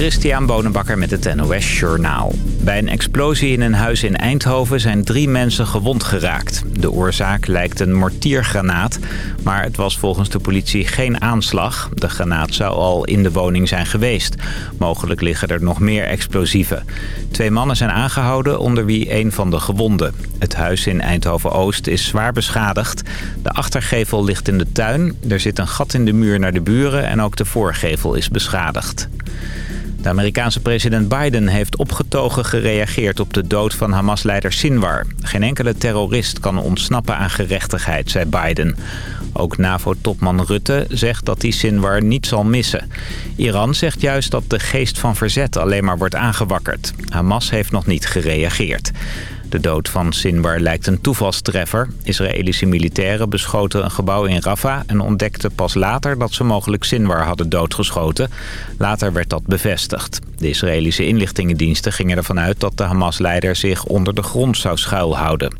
Christian Bonenbakker met het NOS Journaal. Bij een explosie in een huis in Eindhoven zijn drie mensen gewond geraakt. De oorzaak lijkt een mortiergranaat, maar het was volgens de politie geen aanslag. De granaat zou al in de woning zijn geweest. Mogelijk liggen er nog meer explosieven. Twee mannen zijn aangehouden, onder wie een van de gewonden. Het huis in Eindhoven-Oost is zwaar beschadigd. De achtergevel ligt in de tuin, er zit een gat in de muur naar de buren en ook de voorgevel is beschadigd. De Amerikaanse president Biden heeft opgetogen gereageerd op de dood van Hamas-leider Sinwar. Geen enkele terrorist kan ontsnappen aan gerechtigheid, zei Biden. Ook NAVO-topman Rutte zegt dat hij Sinwar niet zal missen. Iran zegt juist dat de geest van verzet alleen maar wordt aangewakkerd. Hamas heeft nog niet gereageerd. De dood van Sinwar lijkt een toevalstreffer. Israëlische militairen beschoten een gebouw in Rafah... en ontdekten pas later dat ze mogelijk Sinwar hadden doodgeschoten. Later werd dat bevestigd. De Israëlische inlichtingendiensten gingen ervan uit... dat de Hamas-leider zich onder de grond zou schuilhouden.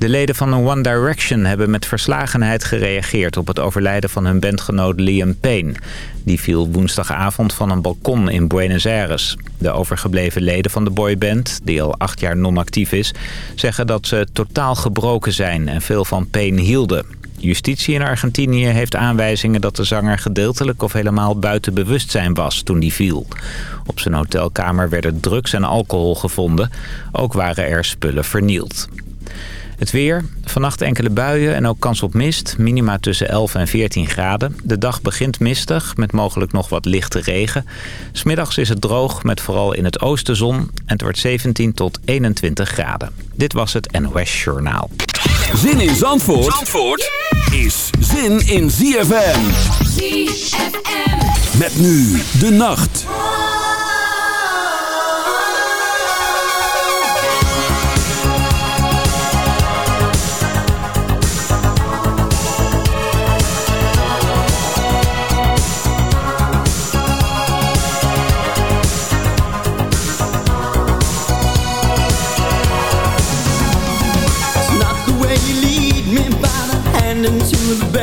De leden van One Direction hebben met verslagenheid gereageerd op het overlijden van hun bandgenoot Liam Payne. Die viel woensdagavond van een balkon in Buenos Aires. De overgebleven leden van de boyband, die al acht jaar non-actief is, zeggen dat ze totaal gebroken zijn en veel van Payne hielden. Justitie in Argentinië heeft aanwijzingen dat de zanger gedeeltelijk of helemaal buiten bewustzijn was toen die viel. Op zijn hotelkamer werden drugs en alcohol gevonden. Ook waren er spullen vernield. Het weer. Vannacht enkele buien en ook kans op mist. Minima tussen 11 en 14 graden. De dag begint mistig met mogelijk nog wat lichte regen. Smiddags is het droog met vooral in het oosten zon. En het wordt 17 tot 21 graden. Dit was het NOS Journaal. Zin in Zandvoort, Zandvoort is zin in ZFM. ZFM. Met nu de nacht.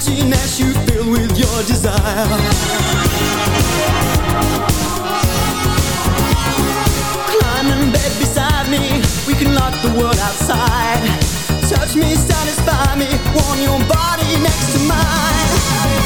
emptiness you fill with your desire can lock the world outside. Touch me, satisfy me. Warm your body next to mine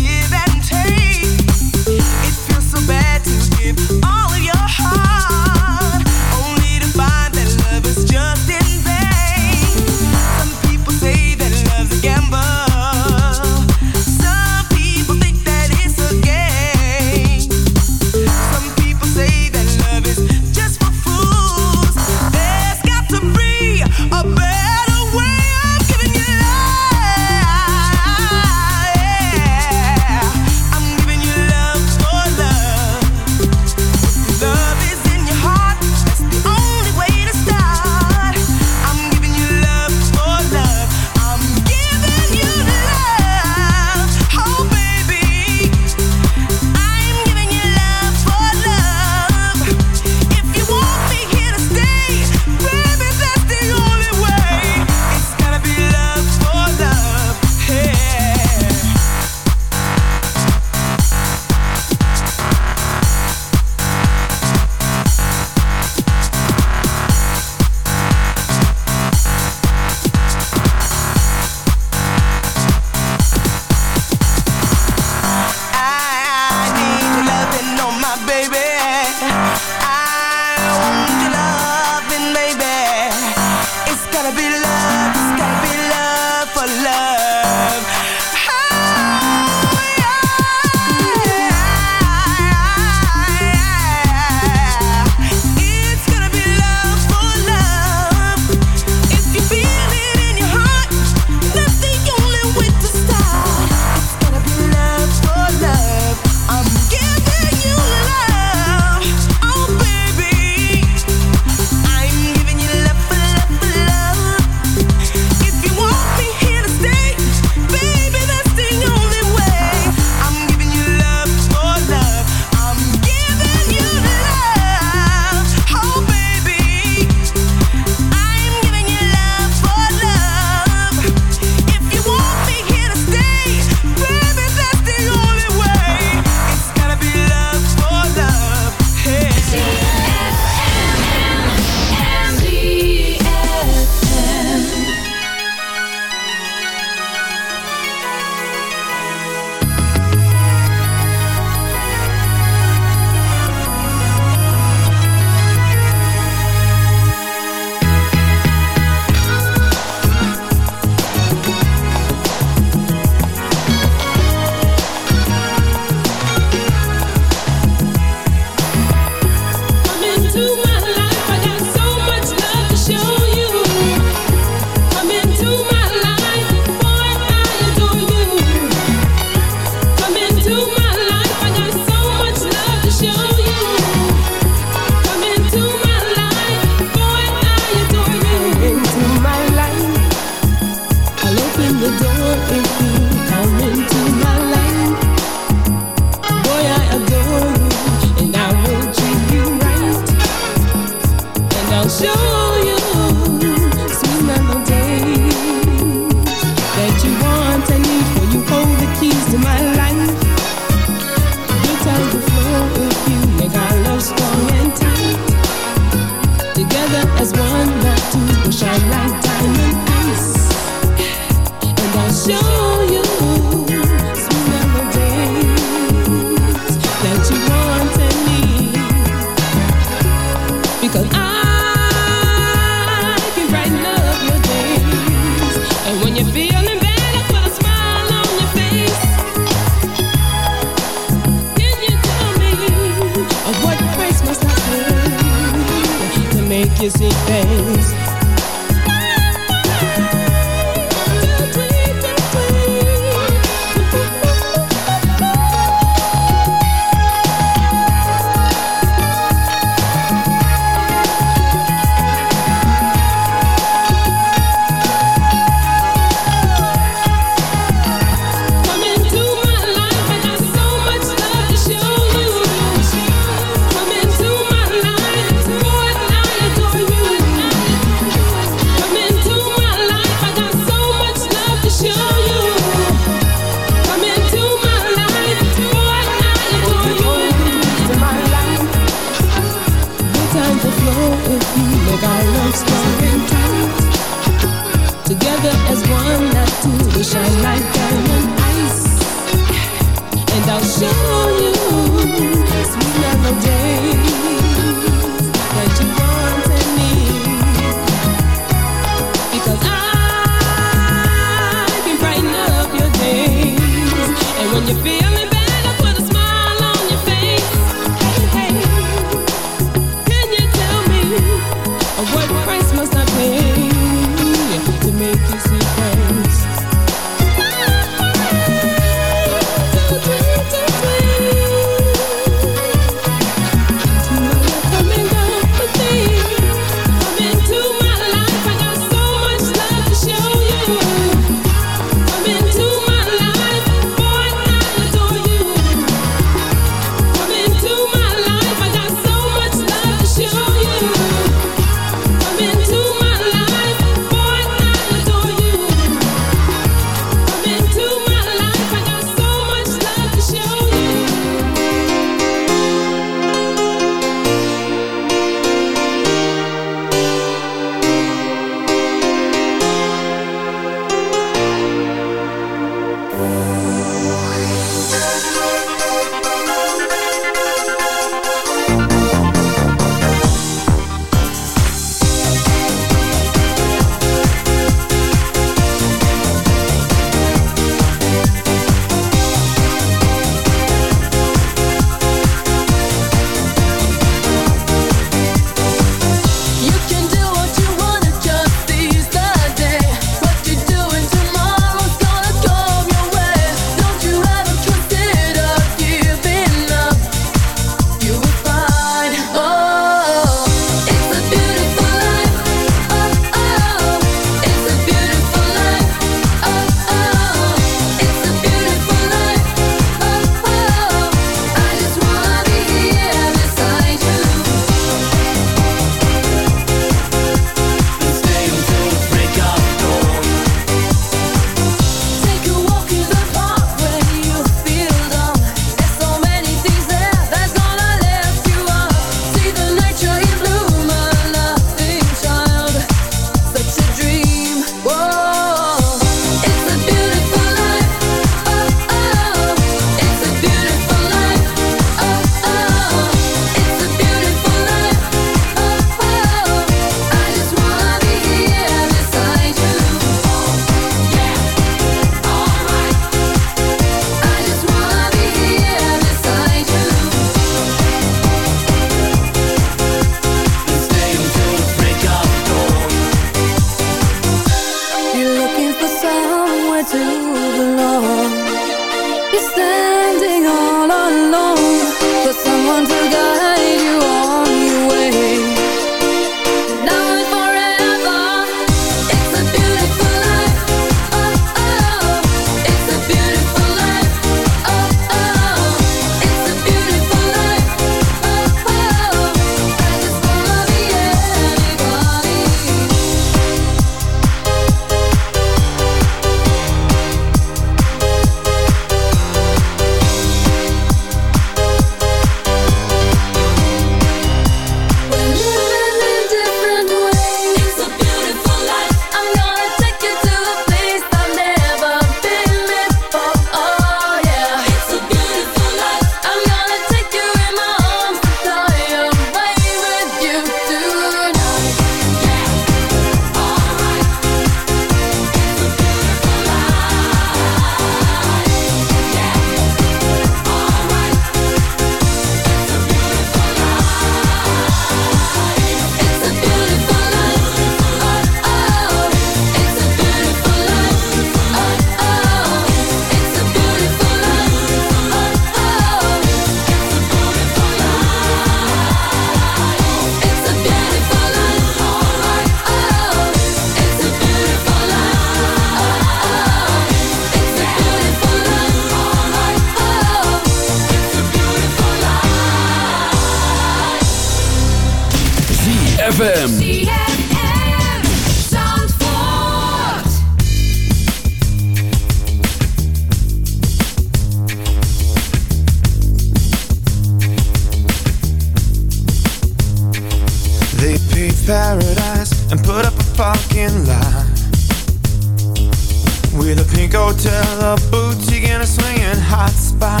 With a pink hotel, a boutique and a swinging hot spot.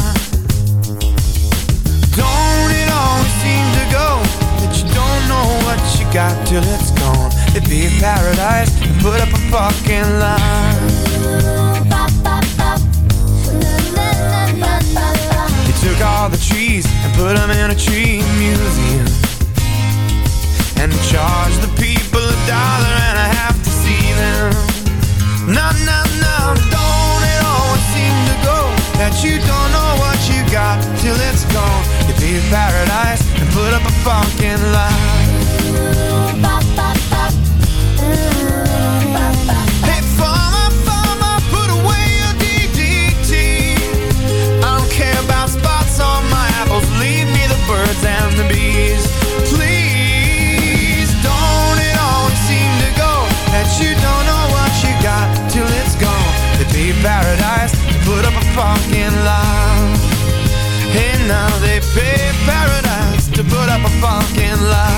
Don't it always seem to go That you don't know what you got till it's gone? They paved paradise and put up a fucking lie They took all the trees and put them in a tree museum and charge the people a dollar and a half to see them. No, no, no, don't it always seem to go that you don't know what you got till it's gone. You pay paradise and put up a fucking lie. Mm. Paradise to put up a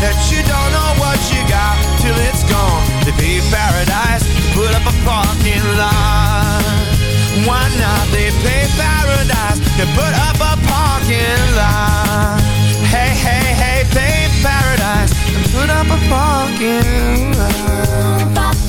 That you don't know what you got till it's gone. Be in paradise, put up a parking lot. Why not? They pay paradise to put up a parking lot. Hey, hey, hey, pay paradise and put up a parking lot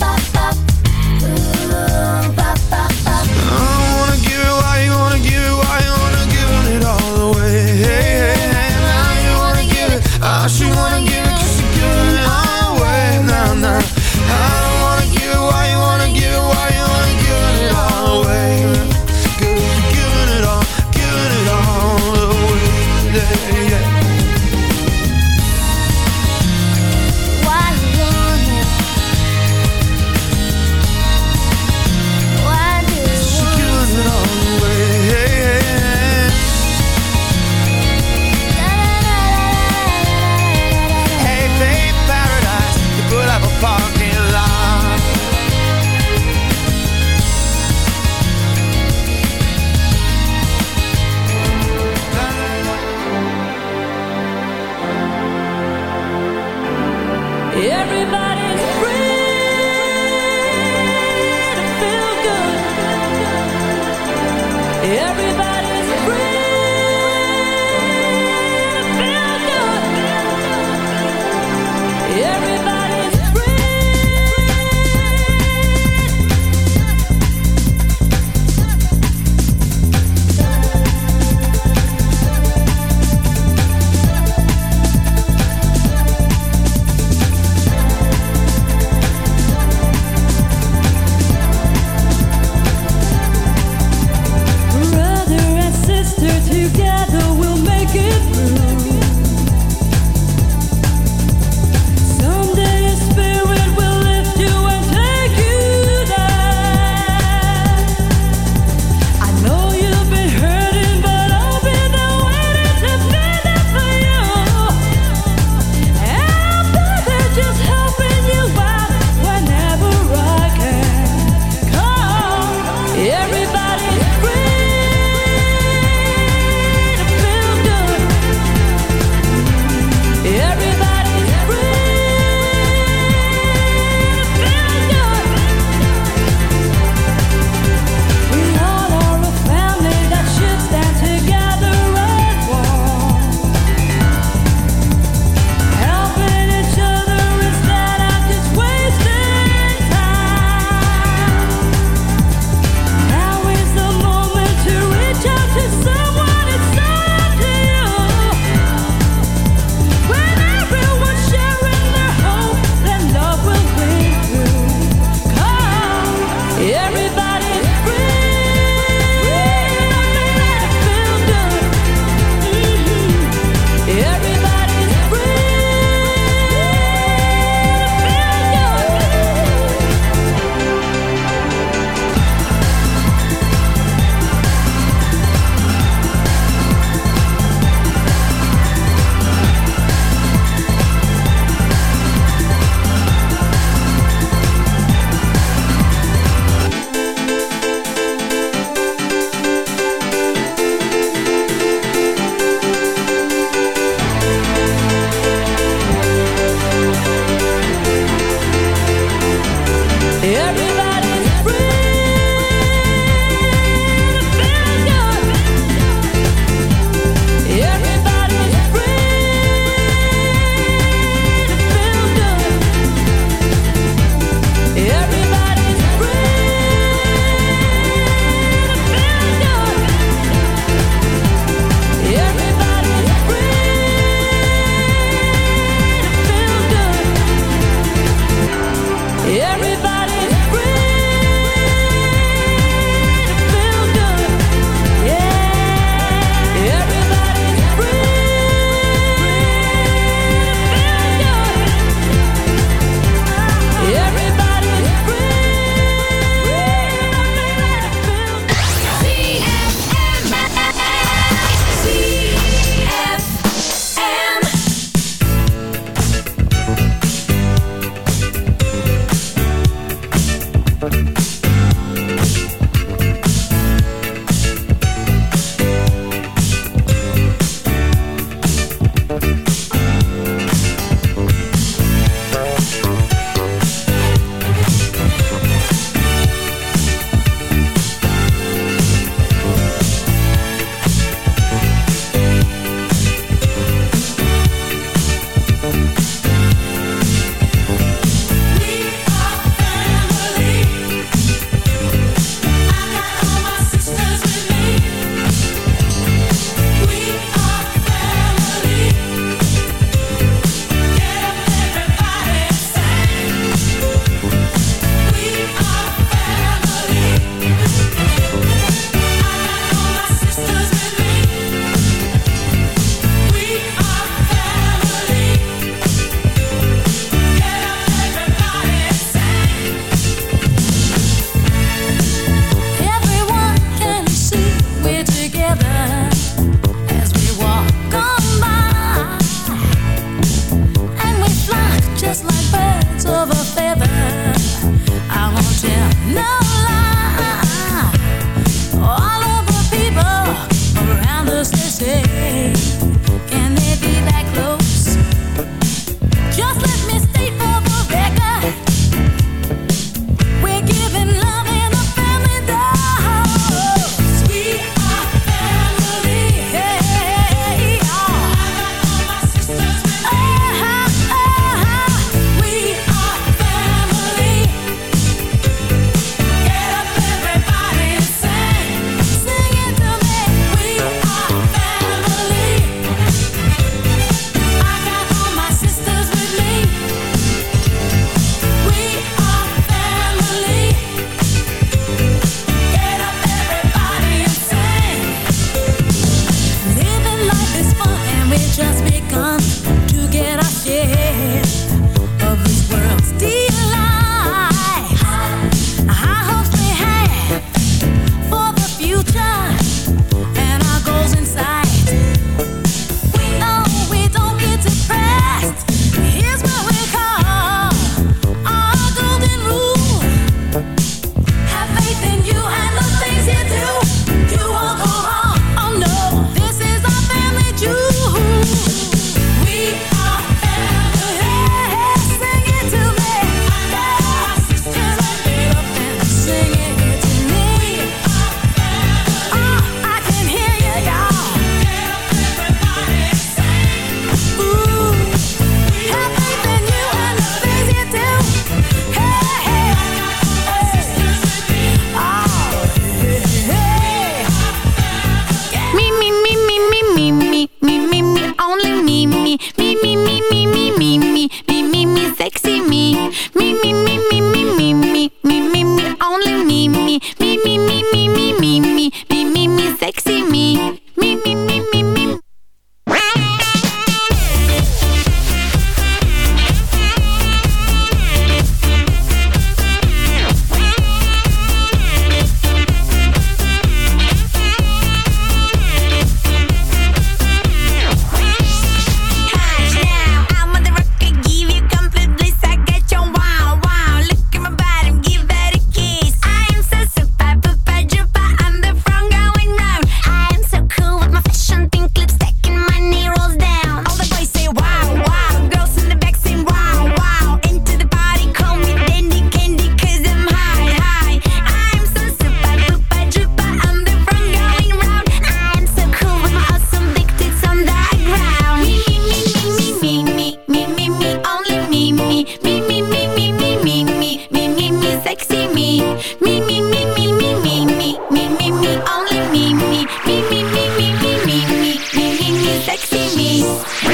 sexy me.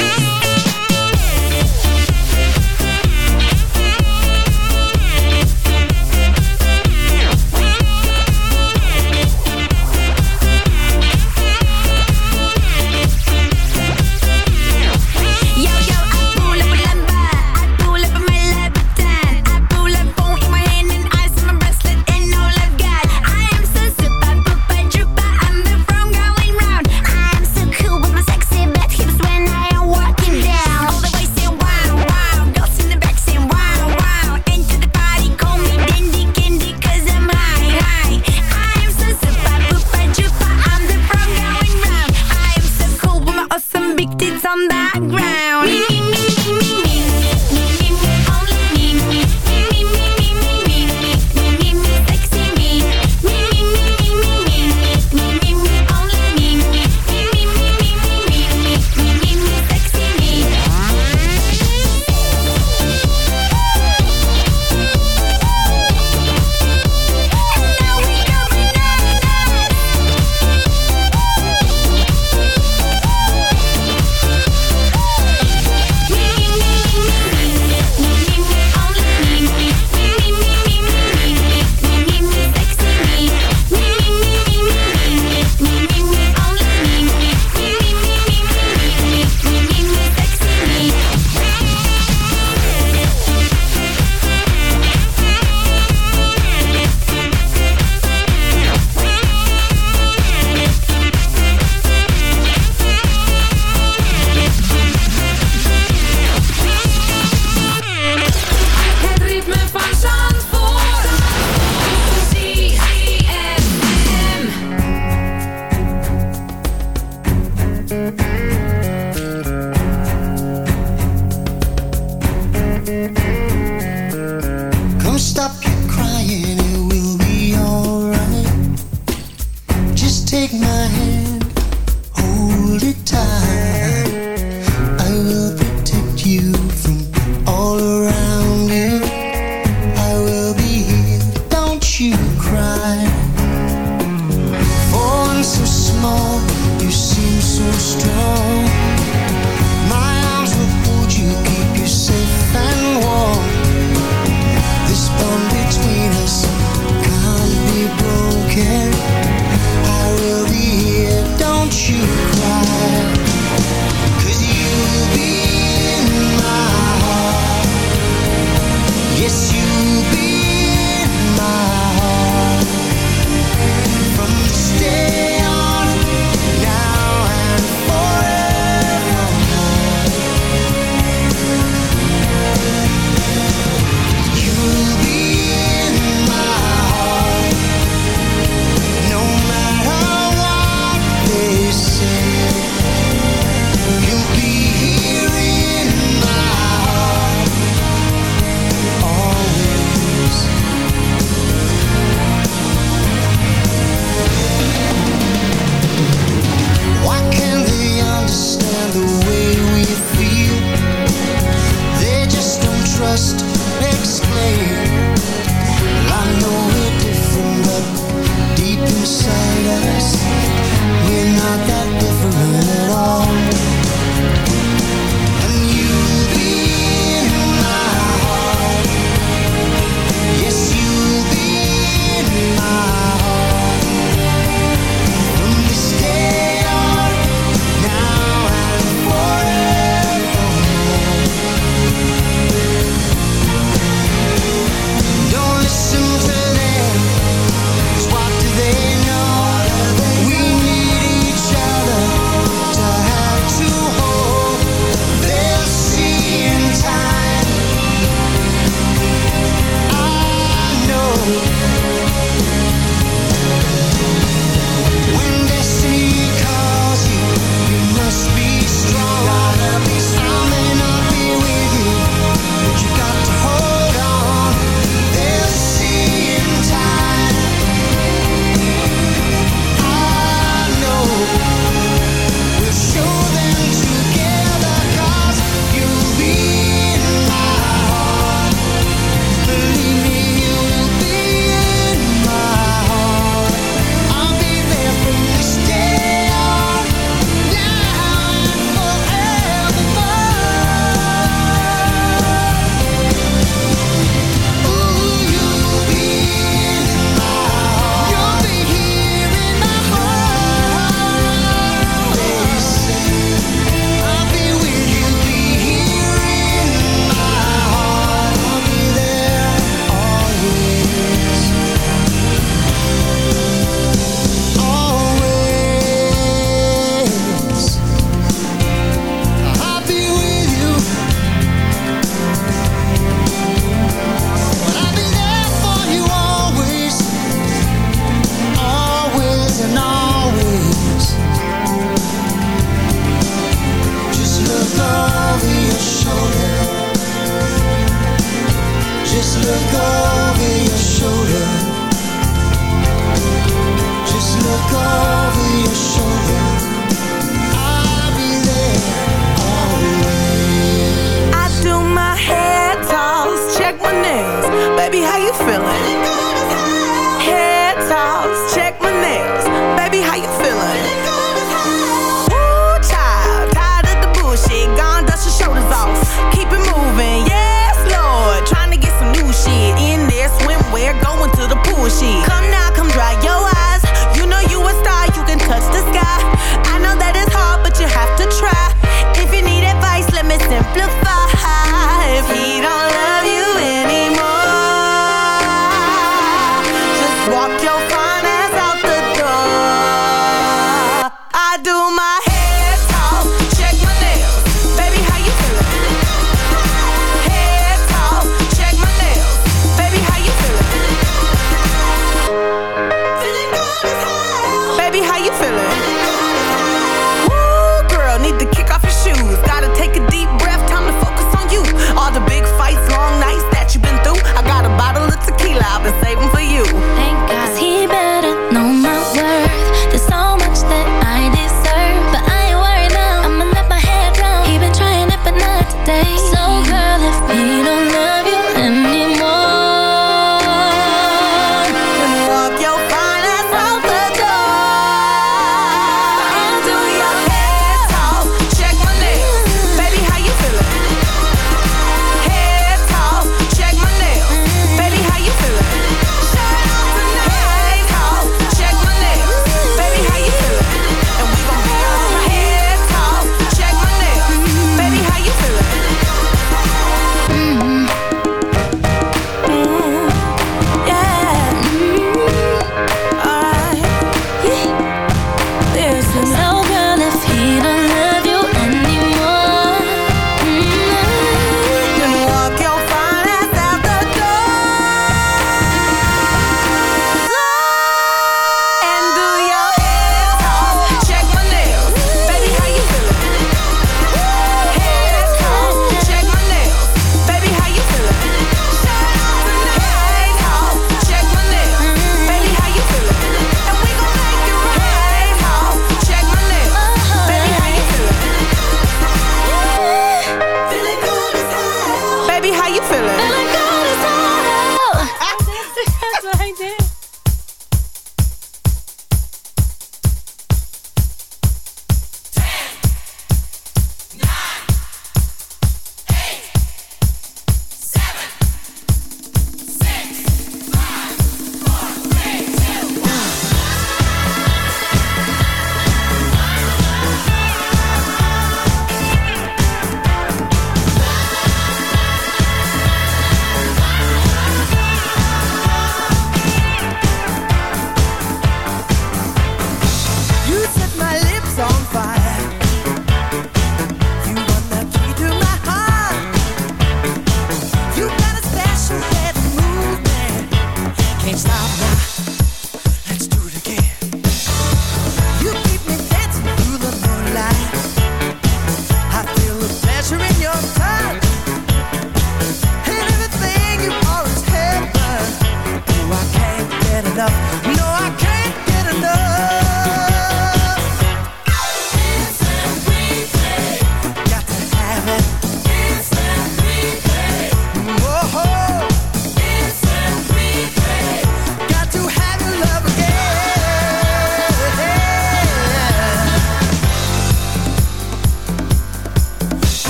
Can't stop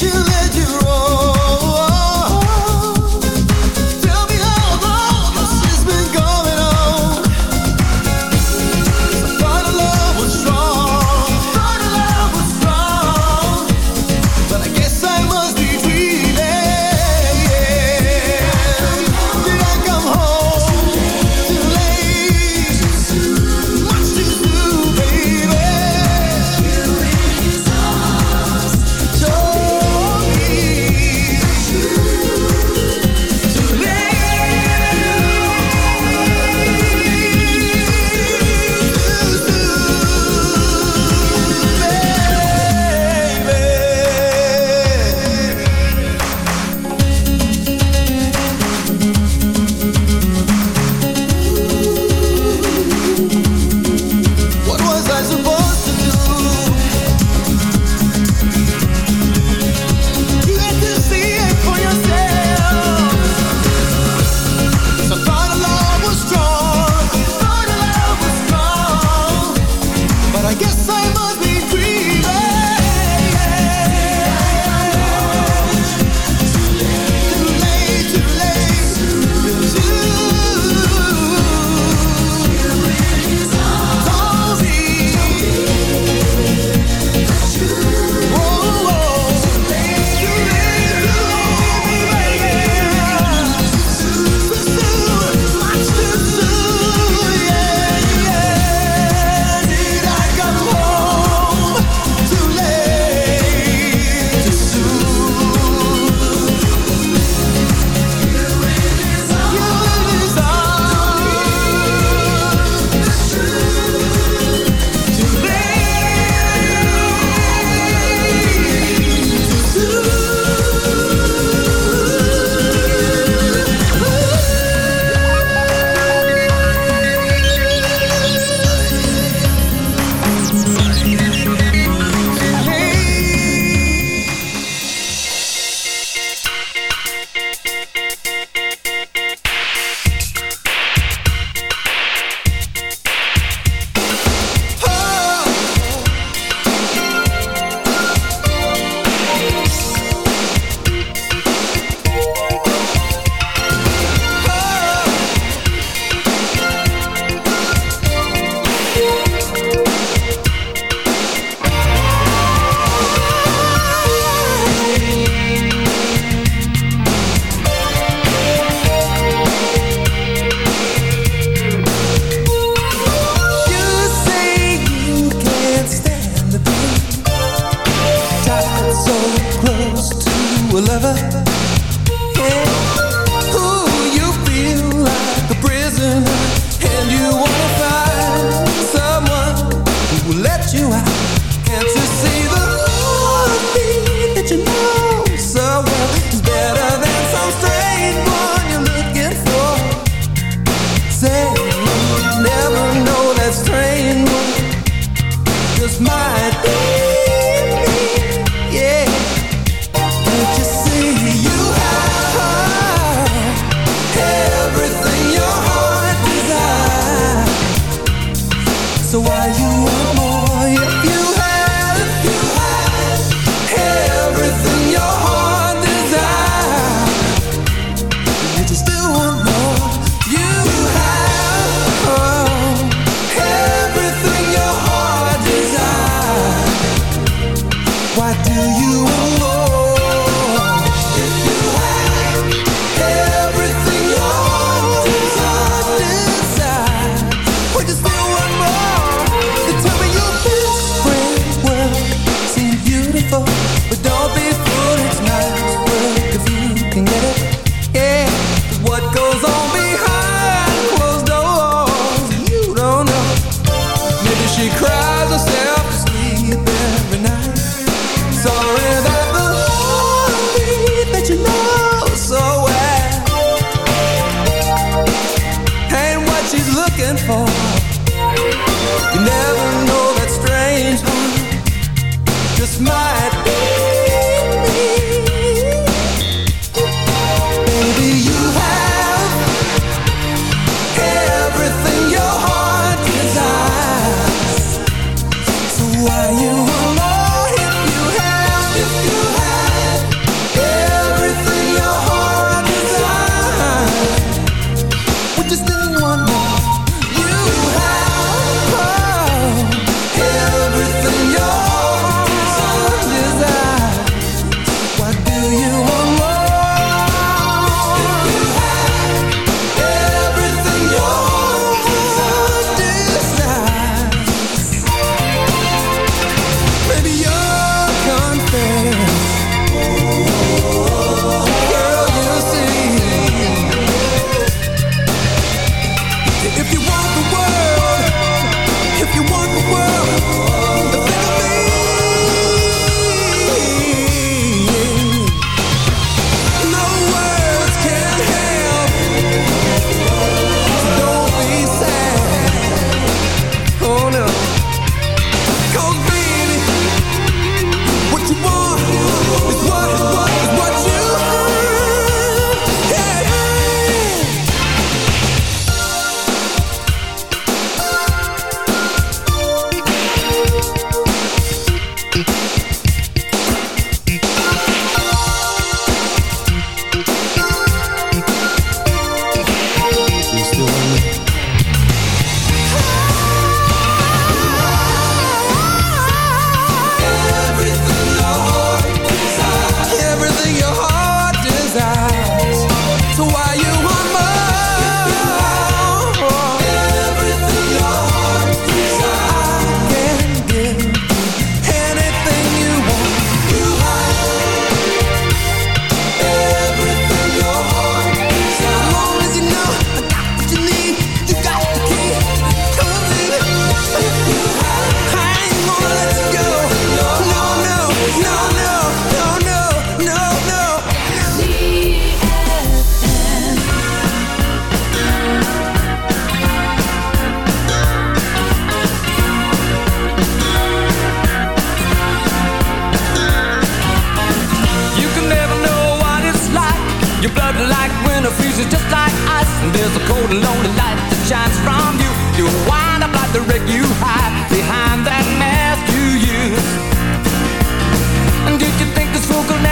never